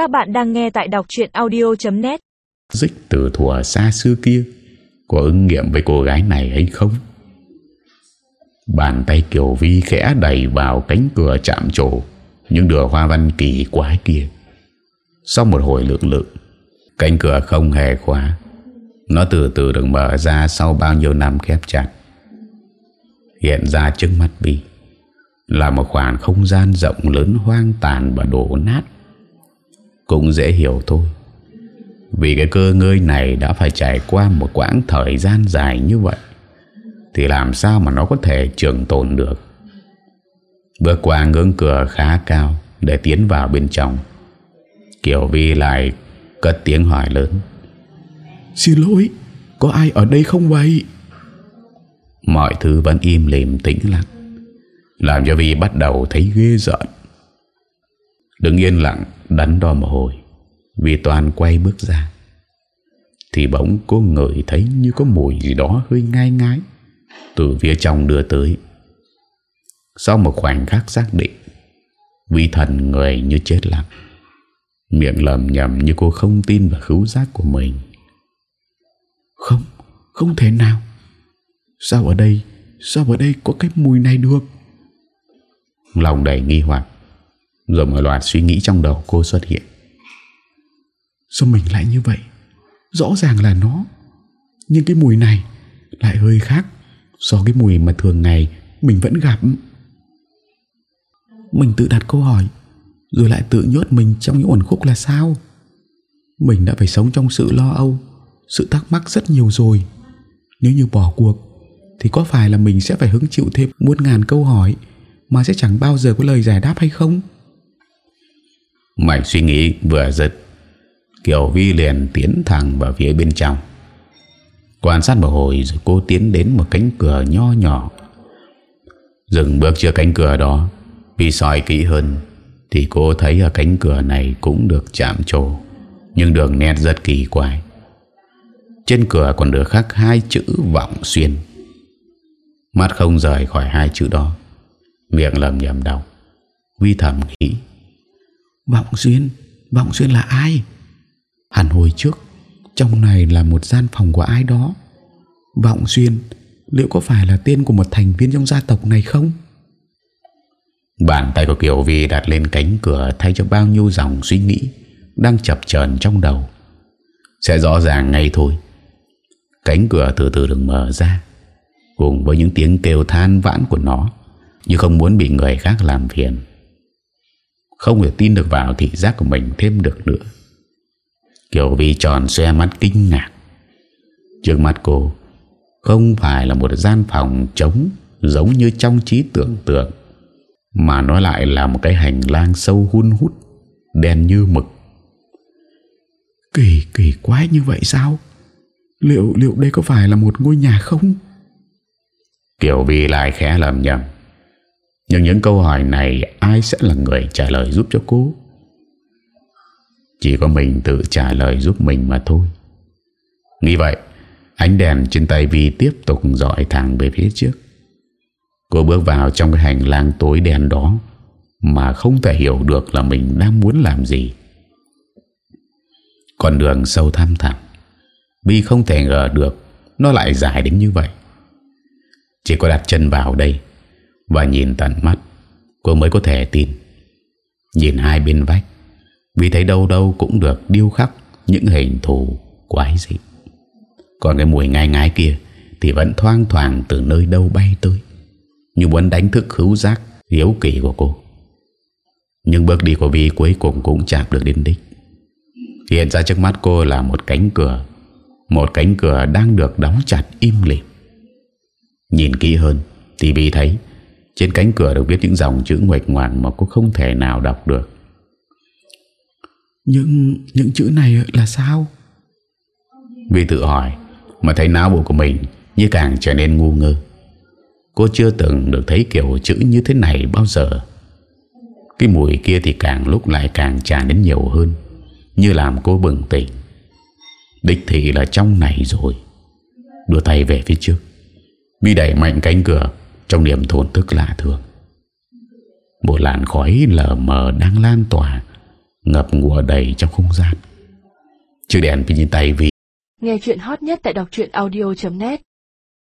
Các bạn đang nghe tại đọc chuyện audio.net Dích từ thuở xa xưa kia, Có ứng nghiệm với cô gái này hay không? Bàn tay Kiều Vi khẽ đẩy vào cánh cửa chạm trổ, Những đường hoa văn kỳ quái kia. Sau một hồi lượng lượng Cánh cửa không hề khóa. Nó từ từ được mở ra sau bao nhiêu năm khép chặt. Hiện ra trước mắt Vi Là một khoảng không gian rộng lớn hoang tàn và đổ nát. Cũng dễ hiểu thôi. Vì cái cơ ngơi này đã phải trải qua một quãng thời gian dài như vậy Thì làm sao mà nó có thể trường tồn được? Bước qua ngưỡng cửa khá cao Để tiến vào bên trong. Kiều Vi lại cất tiếng hỏi lớn. Xin lỗi Có ai ở đây không vậy? Mọi thứ vẫn im lìm tĩnh lặng Làm cho Vi bắt đầu thấy ghê giận Đứng yên lặng, Đắn đo một hồi vì toàn quay bước ra, Thì bỗng cô ngửi thấy Như có mùi gì đó hơi ngai ngái. Từ phía trong đưa tới. Sau một khoảnh khắc xác định Vì thần người như chết lặng. Miệng lầm nhầm như cô không tin vào khứu giác của mình. Không Không thể nào. Sao ở đây, Sao ở đây có cái mùi này được? Lòng đầy nghi hoặc. Rồi một loạt suy nghĩ trong đầu cô xuất hiện. Sao mình lại như vậy? Rõ ràng là nó. Nhưng cái mùi này Lại hơi khác So cái mùi mà thường ngày Mình vẫn gặp. Mình tự đặt câu hỏi, Rồi lại tự nhốt mình trong những uẩn khúc là sao? Mình đã phải sống trong sự lo âu, Sự thắc mắc rất nhiều rồi. Nếu như bỏ cuộc, Thì có phải là mình sẽ phải hứng chịu thêm Muôn ngàn câu hỏi Mà sẽ chẳng bao giờ có lời giải đáp hay không? Mạch suy nghĩ vừa giật Kiều Vi liền tiến thẳng vào phía bên trong. Quan sát một hồi rồi cô tiến đến một cánh cửa nho nhỏ. Dừng bước trước cánh cửa đó Vì soi kỹ hơn Thì cô thấy ở cánh cửa này cũng được chạm trổ, Nhưng đường nét rất kỳ quái. Trên cửa còn được khắc hai chữ vọng xuyên. Mắt không rời khỏi hai chữ đó, Miệng lầm nhầm đọc. Vi thầm nghĩ Vọng xuyên Vọng xuyên là ai? Hẳn hồi trước, Trong này là một gian phòng của ai đó. Vọng xuyên, Liệu có phải là tên của một thành viên trong gia tộc này không? Bàn tay của Kiều Vi đặt lên cánh cửa Thay cho bao nhiêu dòng suy nghĩ Đang chập chờn trong đầu. Sẽ rõ ràng ngay thôi. Cánh cửa từ từ được mở ra, Cùng với những tiếng kêu than vãn của nó, Như không muốn bị người khác làm phiền. Không thể tin được vào thị giác của mình thêm được nữa. Kiều Vi tròn xe mắt kinh ngạc. Trước mắt cô, Không phải là một gian phòng trống Giống như trong trí tưởng tượng, Mà nó lại là một cái hành lang sâu hun hút, Đen như mực. Kỳ kỳ quái như vậy sao? Liệu liệu đây có phải là một ngôi nhà không? Kiều Vi lại khẽ lầm nhầm. Nhưng những câu hỏi này Ai sẽ là người trả lời giúp cho cô? Chỉ có mình tự trả lời giúp mình mà thôi. Nghĩ vậy, Ánh đèn trên tay Vi tiếp tục dọi thẳng về phía trước. Cô bước vào trong cái hành lang tối đen đó Mà không thể hiểu được là mình đang muốn làm gì. Con đường sâu thăm thẳm, Vi không thể ngờ được Nó lại dài đến như vậy. Chỉ có đặt chân vào đây và nhìn tận mắt. Cô mới có thể tin. Nhìn hai bên vách, Vì thấy đâu đâu cũng được điêu khắc Những hình thù quái dị. Còn cái mùi ngai ngái kia Thì vẫn thoang thoảng từ nơi đâu bay tới, Như muốn đánh thức khứu giác Hiếu kỳ của cô. Nhưng bước đi của Vi cuối cùng cũng chạm được đến đích. Hiện ra trước mắt cô là một cánh cửa, Một cánh cửa đang được đóng chặt im lìm. Nhìn kỹ hơn Thì Vi thấy trên cánh cửa được viết những dòng chữ nguệch ngoạc Mà cô không thể nào đọc được. Những những chữ này là sao? Vi tự hỏi Mà thấy não bộ của mình Như càng trở nên ngu ngơ. Cô chưa từng được thấy kiểu chữ như thế này bao giờ. Cái mùi kia thì càng lúc lại càng tràn đến nhiều hơn Như làm cô bừng tỉnh. Đích thị là trong này rồi. Đưa tay về phía trước. Vi đẩy mạnh cánh cửa trong niềm thổn thức lạ thường, Một làn khói lờ mờ đang lan tỏa, ngập ngùa đầy trong không gian. Chiếc đèn pin tay vì Nghe chuyện hot nhất tại đọc truyện audio.net